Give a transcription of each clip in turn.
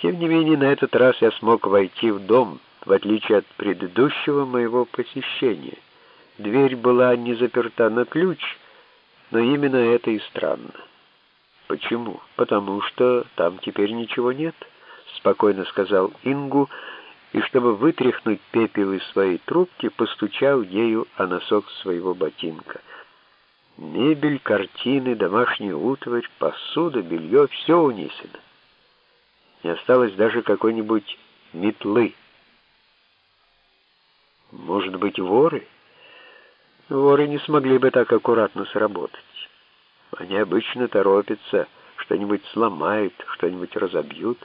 Тем не менее, на этот раз я смог войти в дом, в отличие от предыдущего моего посещения. Дверь была не заперта на ключ, но именно это и странно. Почему? Потому что там теперь ничего нет, спокойно сказал Ингу, и чтобы вытряхнуть пепел из своей трубки, постучал ею о носок своего ботинка. Мебель, картины, домашняя утварь, посуда, белье — все унесено. Не осталось даже какой-нибудь метлы. Может быть, воры? Воры не смогли бы так аккуратно сработать. Они обычно торопятся, что-нибудь сломают, что-нибудь разобьют.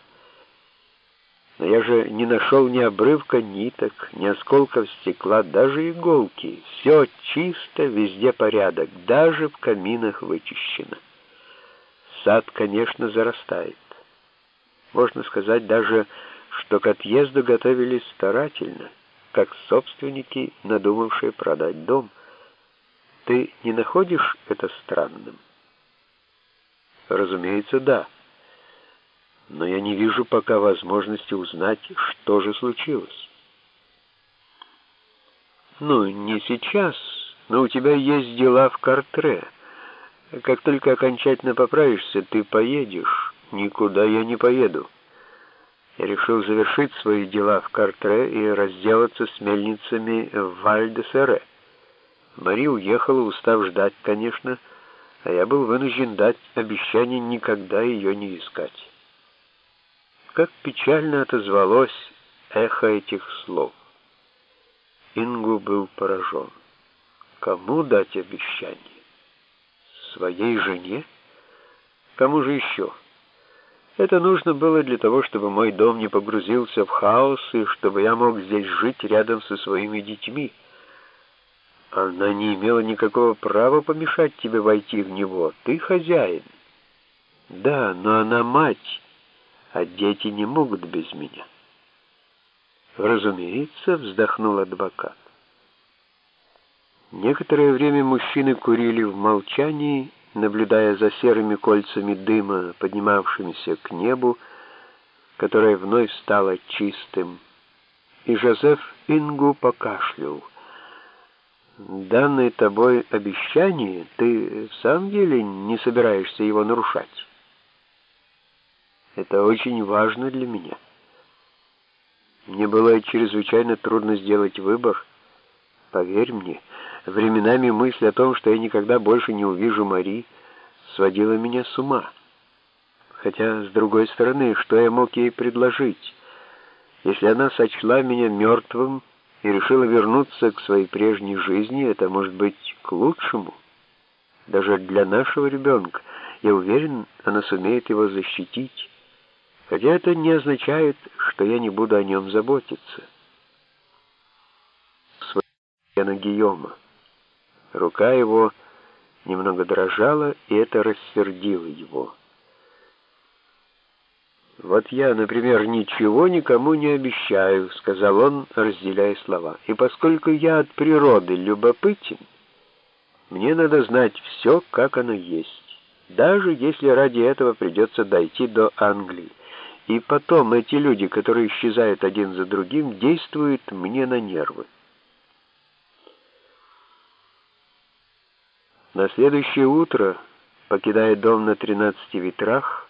Но я же не нашел ни обрывка ниток, ни осколков стекла, даже иголки. Все чисто, везде порядок, даже в каминах вычищено. Сад, конечно, зарастает. Можно сказать даже, что к отъезду готовились старательно, как собственники, надумавшие продать дом. Ты не находишь это странным? Разумеется, да. Но я не вижу пока возможности узнать, что же случилось. Ну, не сейчас, но у тебя есть дела в Картре. Как только окончательно поправишься, ты поедешь. Никуда я не поеду. Я решил завершить свои дела в Картре и разделаться с мельницами в Валь-де-Сере. Мари уехала, устав ждать, конечно, а я был вынужден дать обещание никогда ее не искать. Как печально отозвалось эхо этих слов. Ингу был поражен. Кому дать обещание? Своей жене? Кому же еще? Это нужно было для того, чтобы мой дом не погрузился в хаос и чтобы я мог здесь жить рядом со своими детьми. Она не имела никакого права помешать тебе войти в него. Ты хозяин. Да, но она мать, а дети не могут без меня. Разумеется, вздохнул адвокат. Некоторое время мужчины курили в молчании, наблюдая за серыми кольцами дыма, поднимавшимися к небу, которое вновь стало чистым, и Жозеф Ингу покашлял. «Данное тобой обещание, ты в самом деле не собираешься его нарушать?» «Это очень важно для меня. Мне было чрезвычайно трудно сделать выбор, поверь мне». Временами мысль о том, что я никогда больше не увижу Мари, сводила меня с ума. Хотя, с другой стороны, что я мог ей предложить? Если она сочла меня мертвым и решила вернуться к своей прежней жизни, это может быть к лучшему. Даже для нашего ребенка, я уверен, она сумеет его защитить. Хотя это не означает, что я не буду о нем заботиться. Свой Гийома. Рука его немного дрожала, и это рассердило его. «Вот я, например, ничего никому не обещаю», — сказал он, разделяя слова. «И поскольку я от природы любопытен, мне надо знать все, как оно есть, даже если ради этого придется дойти до Англии. И потом эти люди, которые исчезают один за другим, действуют мне на нервы. На следующее утро, покидая дом на тринадцати ветрах,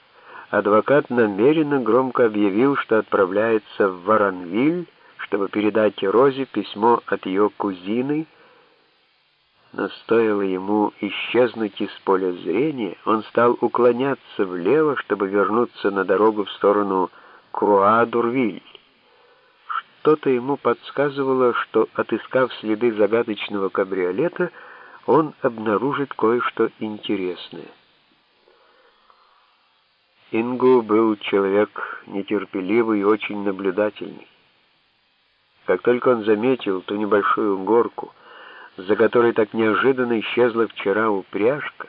адвокат намеренно громко объявил, что отправляется в Воронвиль, чтобы передать Розе письмо от ее кузины, но стоило ему исчезнуть из поля зрения, он стал уклоняться влево, чтобы вернуться на дорогу в сторону Круа-Дурвиль. Что-то ему подсказывало, что, отыскав следы загадочного кабриолета, он обнаружит кое-что интересное. Ингу был человек нетерпеливый и очень наблюдательный. Как только он заметил ту небольшую горку, за которой так неожиданно исчезла вчера упряжка,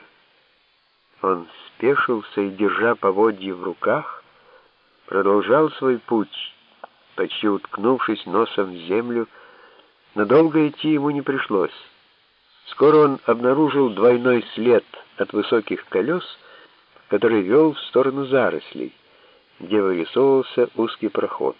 он спешился и, держа поводье в руках, продолжал свой путь, почти уткнувшись носом в землю, но долго идти ему не пришлось. Скоро он обнаружил двойной след от высоких колес, который вел в сторону зарослей, где вырисовывался узкий проход.